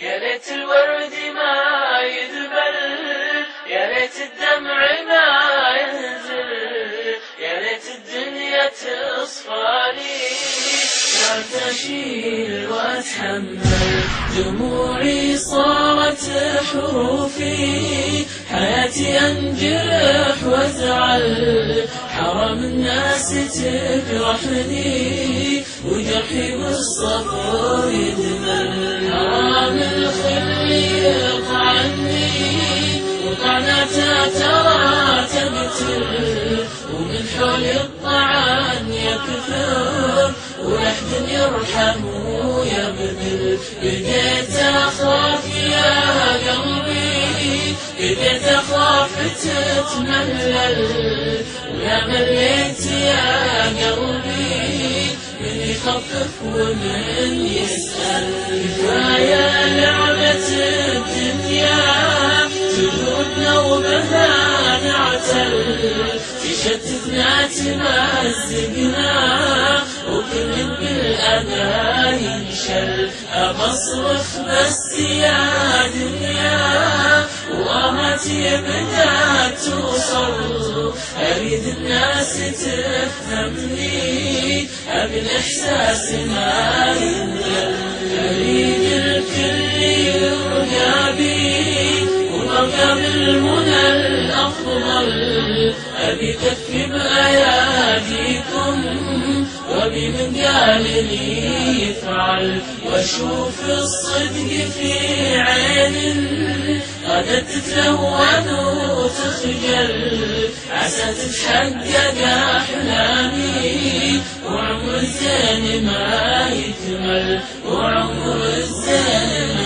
يا ليت الورد ما يذبل يا ليت الدمع ما ينزل يا ليت الدنيا تصفى لي وتشيل وأتحمل دموعي صارت حروفي. حياتي انجرح وأزعل حرام الناس تجرحني وجرحي بالصفور ترى تبتر ومن حول الطعان يكثر ولحد يرحمه يبذل بديت أخاف يا قلبي بديت أخاف تتملل ويا مليت يا قلبي من يخفف ومن يسأل شتتنا تمزقنا وكل بالأذى ينشل أبصرخ بس يا دنيا وأمتي بدأت توصل أريد الناس تفهمني أبن إحساس ما ينزل أريد الكل يرجى بي ومقام المنى الأفضل بكف بأياديكم وبمديالي افعل وشوف الصدق في عين قد تتلون وتخجل عسى تتحقق أحلامي وعمر الزين ما يكمل وعمر الزين